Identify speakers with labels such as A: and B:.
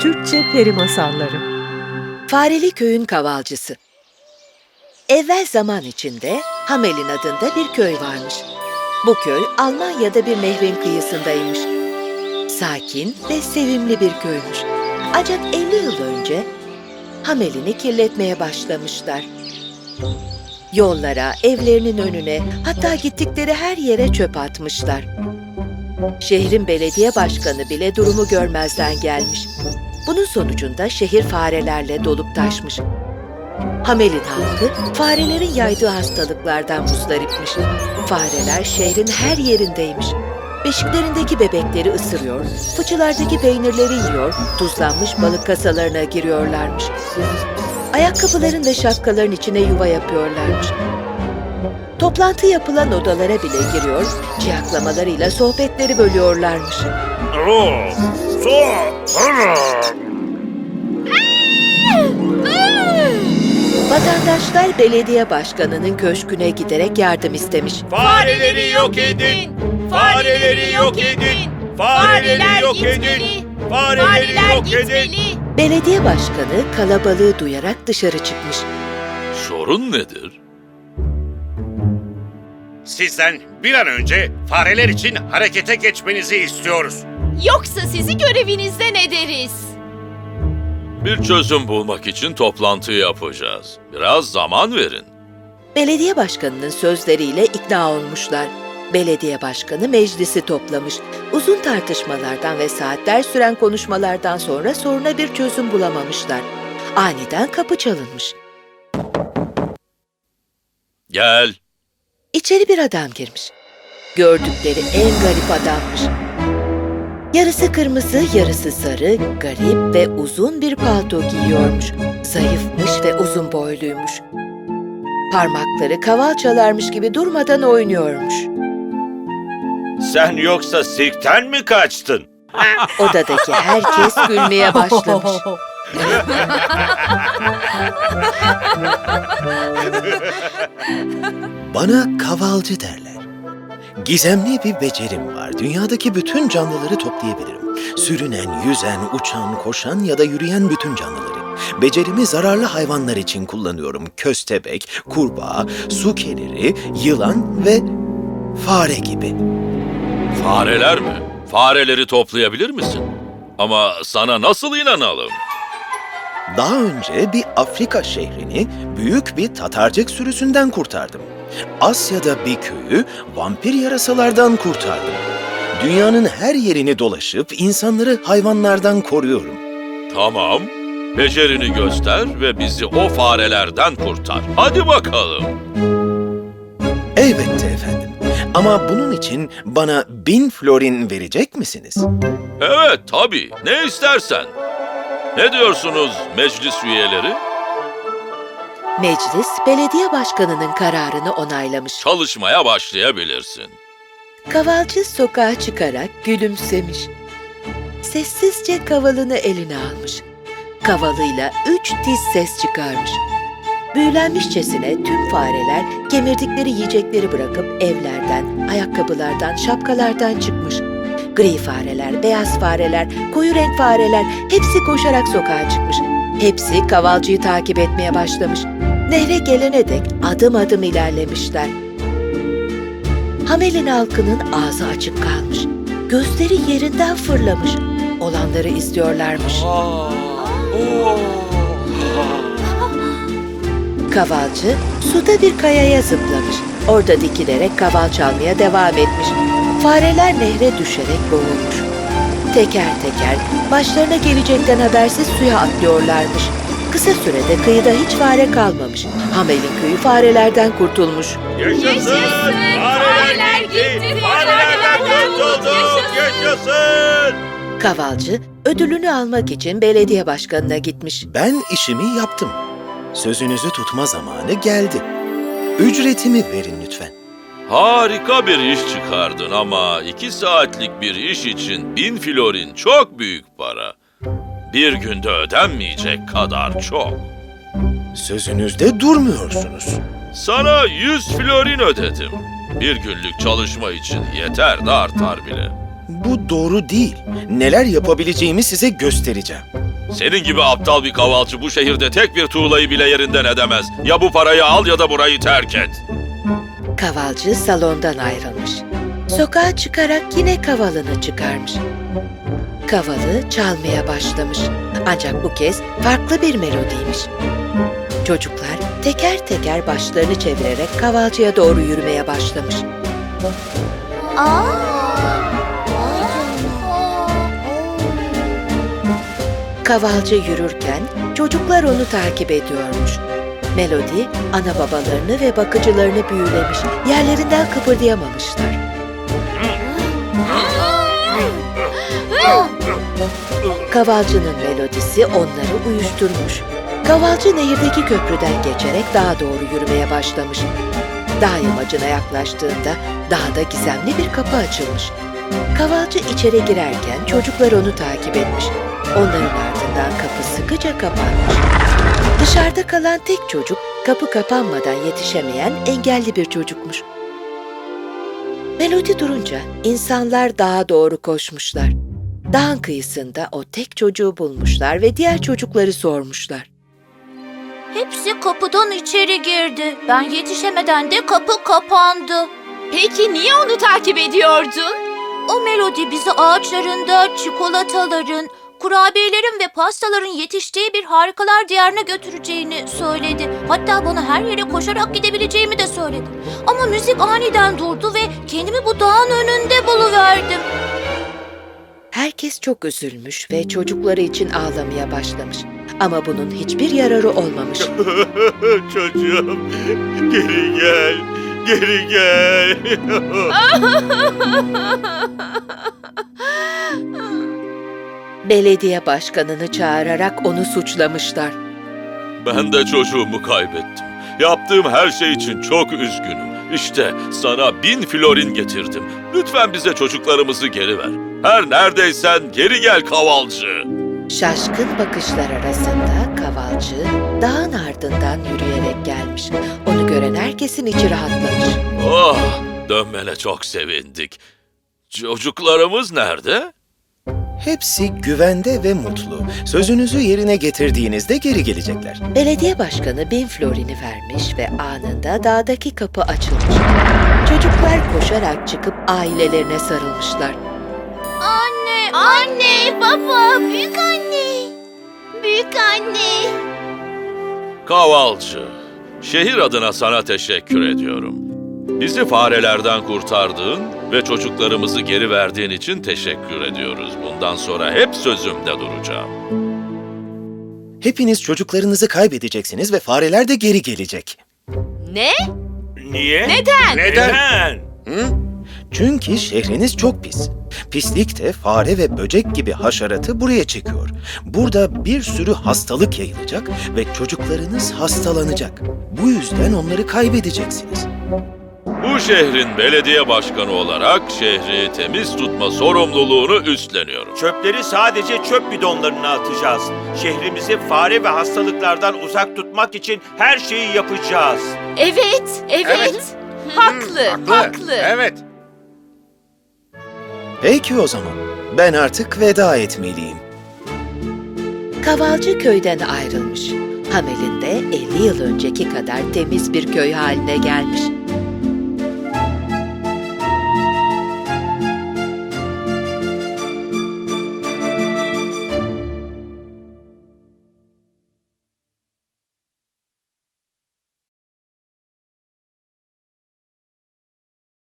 A: Türkçe Peri Masalları
B: Fareli Köyün Kavalcısı Evvel zaman içinde Hamelin adında bir köy varmış. Bu köy Almanya'da bir nehrin kıyısındaymış. Sakin ve sevimli bir köymüş. Ancak 50 yıl önce Hamelin'i kirletmeye başlamışlar. Yollara, evlerinin önüne, hatta gittikleri her yere çöp atmışlar. Şehrin belediye başkanı bile durumu görmezden gelmiş. Bunun sonucunda şehir farelerle dolup taşmış. Hamelin halkı farelerin yaydığı hastalıklardan muzdaripmiş. Fareler şehrin her yerindeymiş. Beşiklerindeki bebekleri ısırıyor, fıçılardaki peynirleri yiyor, tuzlanmış balık kasalarına giriyorlarmış. Ayakkabıların ve şapkaların içine yuva yapıyorlarmış. Toplantı yapılan odalara bile giriyor, ciyaklamalarıyla sohbetleri bölüyorlarmış.
C: So,
B: Vatandaşlar belediye başkanının köşküne giderek yardım istemiş.
C: Fareleri yok edin. Fareleri yok edin. Fareleri yok edin. Fareleri yok edin.
B: Belediye başkanı kalabalığı duyarak dışarı çıkmış.
D: Sorun nedir?
C: Sizden bir an önce fareler için harekete geçmenizi istiyoruz.
E: Yoksa sizi görevinizden ederiz.
D: Bir çözüm bulmak için toplantı yapacağız. Biraz zaman verin.
B: Belediye başkanının sözleriyle ikna olmuşlar. Belediye başkanı meclisi toplamış. Uzun tartışmalardan ve saatler süren konuşmalardan sonra soruna bir çözüm bulamamışlar. Aniden kapı çalınmış.
D: Gel.
B: İçeri bir adam girmiş. Gördükleri en garip adammış. Yarısı kırmızı, yarısı sarı, garip ve uzun bir palto giyiyormuş. Zayıfmış ve uzun boyluymuş. Parmakları kaval çalarmış gibi durmadan oynuyormuş.
C: Sen yoksa sirkten mi kaçtın?
B: Odadaki herkes gülmeye başlamış.
F: Bana kavalcı derler. Gizemli bir becerim var. Dünyadaki bütün canlıları toplayabilirim. Sürünen, yüzen, uçan, koşan ya da yürüyen bütün canlıları. Becerimi zararlı hayvanlar için kullanıyorum. Köstebek, kurbağa, su keniri, yılan ve fare gibi.
D: Fareler mi? Fareleri toplayabilir misin? Ama sana nasıl inanalım?
F: Daha önce bir Afrika şehrini büyük bir Tatarcık sürüsünden kurtardım. Asya'da bir köyü vampir yarasalardan kurtardım. Dünyanın her yerini dolaşıp insanları hayvanlardan koruyorum.
D: Tamam. Becerini göster ve bizi o farelerden kurtar. Hadi bakalım.
F: Elbette efendim. Ama bunun için bana bin florin verecek misiniz?
D: Evet tabii. Ne istersen. Ne diyorsunuz meclis üyeleri?
B: Meclis, belediye başkanının kararını onaylamış.
D: Çalışmaya başlayabilirsin.
B: Kavalcı sokağa çıkarak gülümsemiş. Sessizce kavalını eline almış. Kavalıyla üç diz ses çıkarmış. Büyülenmişçesine tüm fareler kemirdikleri yiyecekleri bırakıp evlerden, ayakkabılardan, şapkalardan çıkmış. Gri fareler, beyaz fareler, koyu renk fareler hepsi koşarak sokağa çıkmış. Hepsi kavalcıyı takip etmeye başlamış. Nehre gelene dek adım adım ilerlemişler. Hamelin halkının ağzı açık kalmış. Gözleri yerinden fırlamış. Olanları izliyorlarmış. Kavalcı suda bir kayaya zıplamış. Orada dikilerek kaval çalmaya devam etmiş. Fareler nehre düşerek boğulmuş. Teker teker başlarına gelecekten habersiz suya atlıyorlarmış. Kısa sürede kıyıda hiç fare kalmamış. Hamelin köyü farelerden kurtulmuş.
C: Yaşasın! Fareler gitti! Farelerden kurtulduk! Yaşasın!
B: Kavalcı ödülünü almak için belediye başkanına gitmiş.
F: Ben işimi yaptım. Sözünüzü tutma zamanı geldi. Ücretimi verin lütfen.
D: Harika bir iş çıkardın ama iki saatlik bir iş için bin florin çok büyük para. Bir günde ödenmeyecek kadar çok.
F: Sözünüzde durmuyorsunuz.
D: Sana 100 florin ödedim. Bir günlük çalışma için yeter de artar bile.
F: Bu doğru değil. Neler yapabileceğimi size göstereceğim.
D: Senin gibi aptal bir kavalcı bu şehirde tek bir tuğlayı bile yerinden edemez. Ya bu parayı al ya da burayı terk et.
B: Kavalcı salondan ayrılmış. Sokağa çıkarak yine kavalını çıkarmış. Kavalı çalmaya başlamış. Ancak bu kez farklı bir melodiymiş. Çocuklar teker teker başlarını çevirerek kavalcıya doğru yürümeye başlamış. Kavalcı yürürken çocuklar onu takip ediyormuş. Melodi ana babalarını ve bakıcılarını büyülemiş. Yerlerinden kıpırdayamamışlar. Kavalcının melodisi onları uyuşturmuş. Kavalcı nehirdeki köprüden geçerek dağa doğru yürümeye başlamış. Dağ yamacına yaklaştığında dağda gizemli bir kapı açılmış. Kavalcı içeri girerken çocuklar onu takip etmiş. Onların ardından kapı sıkıca kapanmış. Dışarıda kalan tek çocuk kapı kapanmadan yetişemeyen engelli bir çocukmuş. Melodi durunca insanlar dağa doğru koşmuşlar. Dağın kıyısında o tek çocuğu bulmuşlar ve diğer çocukları sormuşlar.
G: Hepsi kapıdan içeri girdi. Ben yetişemeden de kapı kapandı.
E: Peki niye onu takip ediyordun?
G: O melodi bizi ağaçlarında çikolataların, kurabiyelerin ve pastaların yetiştiği bir harikalar diyarına götüreceğini söyledi. Hatta bana her yere koşarak gidebileceğimi de söyledi. Ama müzik aniden durdu ve kendimi bu dağın önünde buluverdim.
B: Herkes çok üzülmüş ve çocukları için ağlamaya başlamış. Ama bunun hiçbir yararı olmamış.
C: Çocuğum geri gel. Geri gel.
B: Belediye başkanını çağırarak onu suçlamışlar.
D: Ben de çocuğumu kaybettim. Yaptığım her şey için çok üzgünüm. İşte sana bin florin getirdim. Lütfen bize çocuklarımızı geri ver. Her neredeysen geri gel kavalcı.
B: Şaşkın bakışlar arasında kavalcı dağın ardından yürüyerek gelmiş. Onu gören herkesin içi rahatlamış.
D: Oh, dönmene çok sevindik. Çocuklarımız nerede?
F: Hepsi güvende ve mutlu. Sözünüzü yerine getirdiğinizde geri gelecekler.
B: Belediye başkanı bin florini vermiş ve anında dağdaki kapı açılmış. Çocuklar koşarak çıkıp ailelerine sarılmışlar.
G: Anne,
E: Anne, baba, büyük anne. Büyük anne.
D: Kavalcı, şehir adına sana teşekkür ediyorum. Bizi farelerden kurtardığın ve çocuklarımızı geri verdiğin için teşekkür ediyoruz. Bundan sonra hep sözümde duracağım.
F: Hepiniz çocuklarınızı kaybedeceksiniz ve fareler de geri gelecek.
E: Ne?
C: Niye?
E: Neden?
C: Neden?
F: Hı? Çünkü şehriniz çok pis. Pislik de fare ve böcek gibi haşeratı buraya çekiyor. Burada bir sürü hastalık yayılacak ve çocuklarınız hastalanacak. Bu yüzden onları kaybedeceksiniz.
D: Bu şehrin belediye başkanı olarak şehri temiz tutma sorumluluğunu üstleniyorum.
C: Çöpleri sadece çöp bidonlarına atacağız. Şehrimizi fare ve hastalıklardan uzak tutmak için her şeyi yapacağız.
E: Evet, evet. Haklı, haklı.
C: Evet.
F: Peki o zaman. Ben artık veda etmeliyim.
B: Kavalcı köyden ayrılmış. Hamel'in de 50 yıl önceki kadar temiz bir köy haline gelmiş.